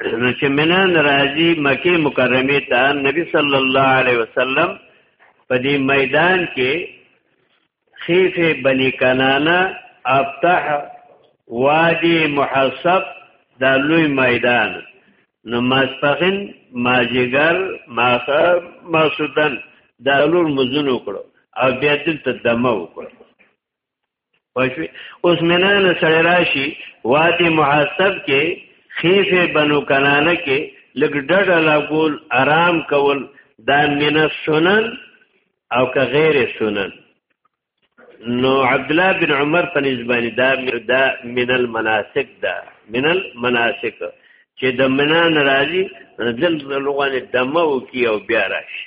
نو چې منن راځي مکه مکرمه ته نبی صلی الله علیه وسلم په دې میدان کې خیف بنی کنانه افتح وادي محسب دا لوی میدان نو ماسپخین ماجیګر ماخه ماسودن دا لور مزونو کړو او بیا دلته دمه وکړو پښوی اوس منان سره راشي وادي محاسب کې خیفه بنو کنانه کې لګ ډډ لا ګول آرام کول دا من سنن او که غیر سنن نو عبد الله بن عمر په نسبت دا دا من المناسک دا من المناسک چې د منان راځي دل لغونه دمو کې او بیا راشي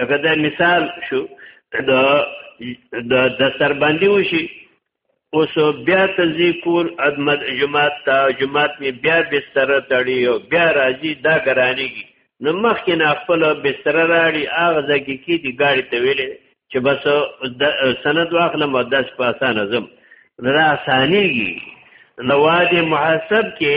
لکه دا مثال شو د د دستربندي وشي اوس بیا تذکر ادمد جماعت تا جماعت می بیا بستر تړي او بیا راځي دا ګرانیږي نو مخکې نه خپل بستر راړي هغه ځکه کې دی ګاړي ته ویلې چې بس سند واخلم او داس په اسانه زم را اسانيږي نواد محاسب کې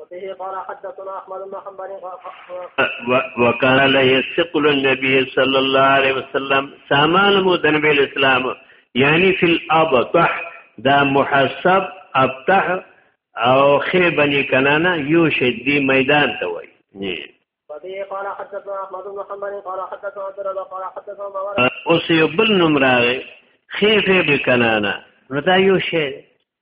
وبه قال حدثنا احمد بن حنبل وكان لا يثقل النبي صلى الله عليه وسلم سامان مدن بالاسلام يعني في الابطح دا محسب ابطح او خې بني کنانا یو شدي میدان ته وای وبه قال حدثنا احمد بن حنبل قال حدثنا عبد الله قال حدثنا باور اوس یو بل نوم راغی خې بني کنانا نو دا یو شی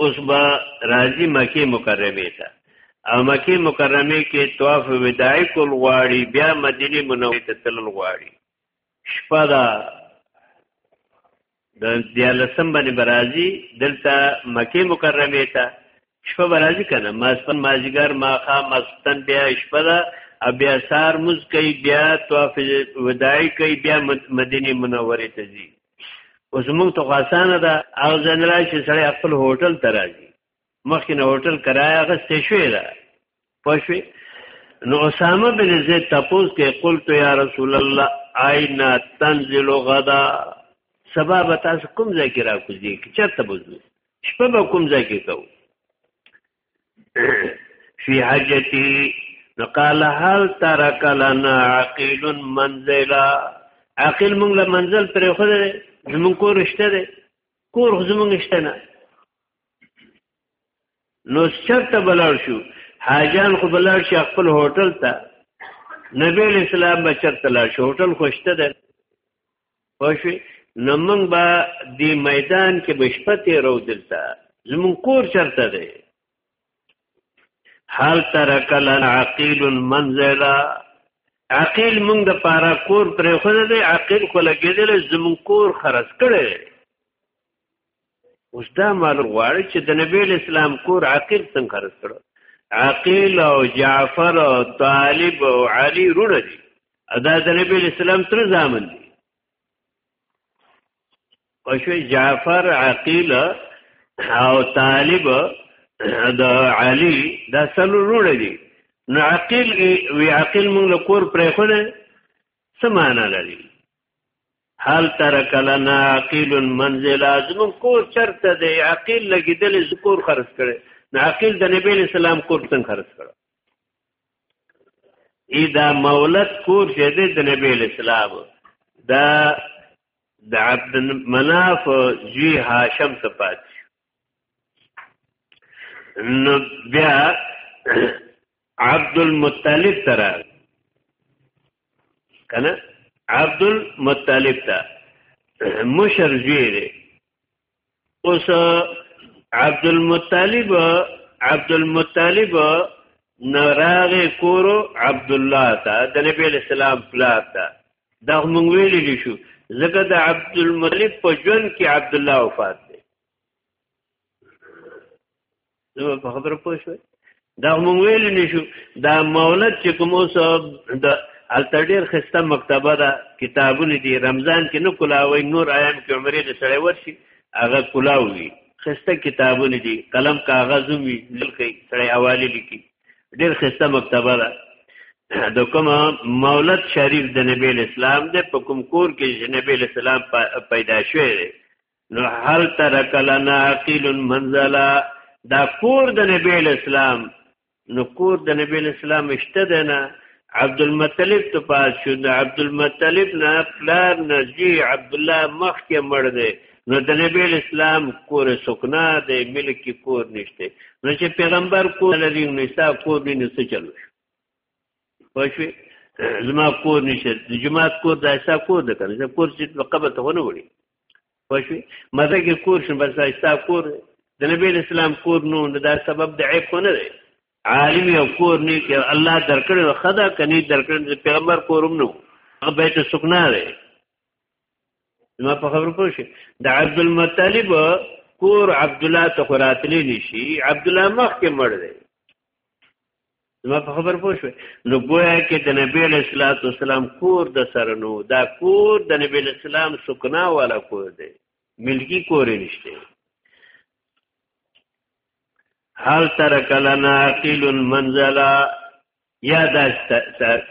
اوس با راځي مکه مکرمه ته او مکه مکرمه کې طواف وداعي کول غواړي بیا مدینه منوره ته تلل غواړي شپه دا د دیالسم باندې برازي دلته مکه مکرمه ته شپه برازي کنه ماسپن ماجګر ماخه مستن بیا شپه دا بیا سار مز کوي بیا طواف وداعي کوي بیا مدینه منوره ته ځي اوس موږ ته غاسانه ده او ځل راشي سړی خپل هوټل ته راځي مخکې نه هوټل کرایه غستې شوې ده پوه شوې نو اسامه بن زید تپوس کې قلت یا رسول الله عین تنزل غدا سبا به تاسو کوم ځای کې راکوزي چې چرته بوزو شپه به کوم ځای کې کوو فی حجتی نو قال هل ترک لنا عقیل منزلا عقیل مونږ له منزل پرې خو ده زمونږ کور شته ده کور خو زمونږ شته نه نو چرته بلار شو حاجان خو بلار شي خپل هوټل ته نبی اسلام به چرته لا شو هوټل خوشته ده پښوی نو موږ به د میدان کې بشپته رو دلته زمون کور چرته دی حال ترک لنا عقیل منزلا عقیل موږ د پارا کور پرې خو دی عقیل خو لګیدل زمون کور خرڅ کړي اوس دا معلوم غواړي چې د نبی اسلام کور عقیل څنګه خرڅ کړو عقیل او جعفر او طالب او علی رونه دي ادا د نبی اسلام تر ځامن دي او شوی جعفر عقیل او طالب د علی دا سلو رونه دي نو عقیل وی عقیل موږ له کور پرې خونه سمانه لري هل ترک لنا عقیل منزل ازمون کور چرته دی عقیل لګیدل ذکر خرج کړي نه عقیل د نبی اسلام کور څنګه خرج کړي اذا مولد کور شه دی د نبی اسلام دا د عبد مناف جی هاشم ته پاتې نو بیا عبد المطلب ترا کنه عبد المطلب تا مشر جیره اوس عبد المطلب عبد المطلب نراغ کورو عبد الله تا د نبی اسلام پلار تا دا موږ ویلی شو زګه د عبد المطلب په جون کې عبد الله وفات دی نو په خبره پوه شوئ دا مونږ ویل نشو دا مولد چې کوم اوس د الته ډیر خسته مکتبه ده کتابونه دي رمضان کې نو کلاوي نور ایام کې عمرې د سړی ورشي هغه کلاوي خسته کتابونه دي قلم کاغذ وي لکه سړی حواله لیکي ډیر خسته مکتبه ده د کوم مولد شریف د نبی اسلام د په کوم کور کې نبی اسلام پیدا شوی دی نو هل ترک لنا عقیل منزلا دا کور د نبی اسلام نو کور د نبی اسلام اشته ده نه عبد المطلب ته پاس شو د عبد المطلب نه پلار نجی عبد الله مخ کې مړ دی نو د نبی اسلام کور سکنا دی ملک کور نشته نو چې پیغمبر کور لري نو ستا کور دی نو څه چلو پښوی زما کور نشته د جماعت کور د ایسا کور د کنه کور چې په قبر ته ونه وړي وشوي مزه کې کور شم بس ستا کور د نبی اسلام کور نو دا سبب د عیب نه دی عالم یو کور نه کې الله درکړي خدا کني درکړي پیغمبر کوروم نو هغه بیت سکنا دی ما په خبرو پوه شي د عبد المطلب کور عبد الله ته خراتلی نشي عبد الله مخ کې مړ دی ما په خبر پوه شو نو گویا کې د نبی له صلوات والسلام کور د سره نو دا کور د نبی له سلام سکنا والا کور دی ملکی کور نشته هل ترک لنا عقیل منزلا یا دا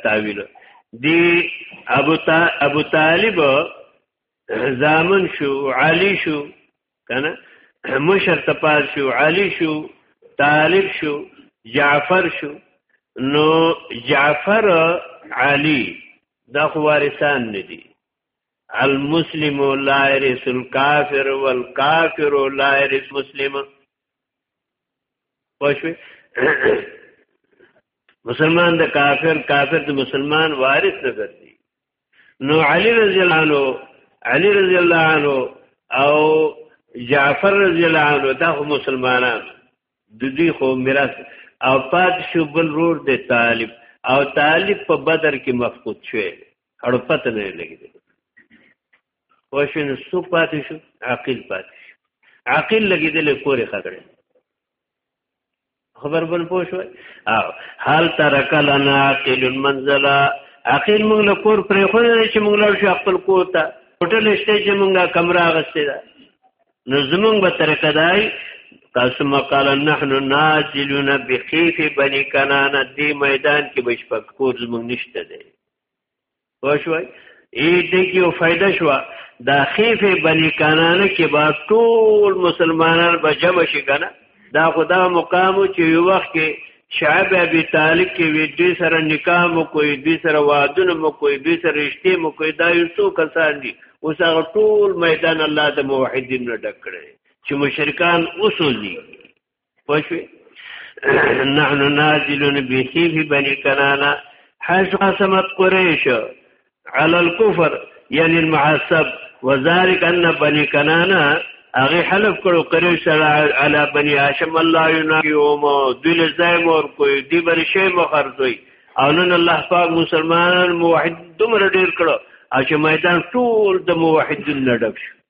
تاویل دی ابو طالب زامن شو علی شو کنه مشر تپال شو علی شو طالب شو جعفر شو نو جعفر علی دا خو وارثان نه دي المسلم لا يرث الكافر والكافر لا يرث مسلم پښوی مسلمان د کافر کافر د مسلمان وارث نه ګرځي نو علی رضی الله عنه علی رضی الله عنه او جعفر رضی الله عنه دا خو مسلمانان د دوی خو میراث او پات شو بل رور د طالب او طالب په بدر کې مفقود شوی اړو پته نه لګیږي وشن سو پات شو عقیل پات شو عقیل لګیدل کورې خطرې خبر بل پوه شوي او هل ترک لنا عاقل المنزل عاقل موږ له کور پرې خو نه چې موږ له شو خپل کور ته هوټل شته چې موږ کمره غستې ده نو زمونږ به طریقه دای قاسم قال نحن ناجلون بخيف بني كنانه دی میدان کې بشپک کور زمونږ نشته دی پوه شوي ایټه کې یو فائدہ شو د خیف بنی کانانه کې با ټول مسلمانان به جمع شي کنه دا خدا مقام چې یو وخت کې شعب ابي طالب کې وی دوی سره نکاح مو کوي دوی سره وادونه مو کوي دوی سره رشته مو کوي دا یو څو کسان دي اوس هغه ټول میدان الله د موحدین نه ډک کړي چې مشرکان اوسوځي پښوی نحن نازلون به فی بنی کنانا حيث قسمت قريش على الكفر يعني المعصب وذلك ان بني کنانا هغه حلف کړو قریش سره علی بنی هاشم الله ینایوم دل زای مور کوی دی بر شی مخر دوی او نن الله پاک مسلمانان موحد دومره ډیر کړو چې میدان ټول د موحدین لډک شو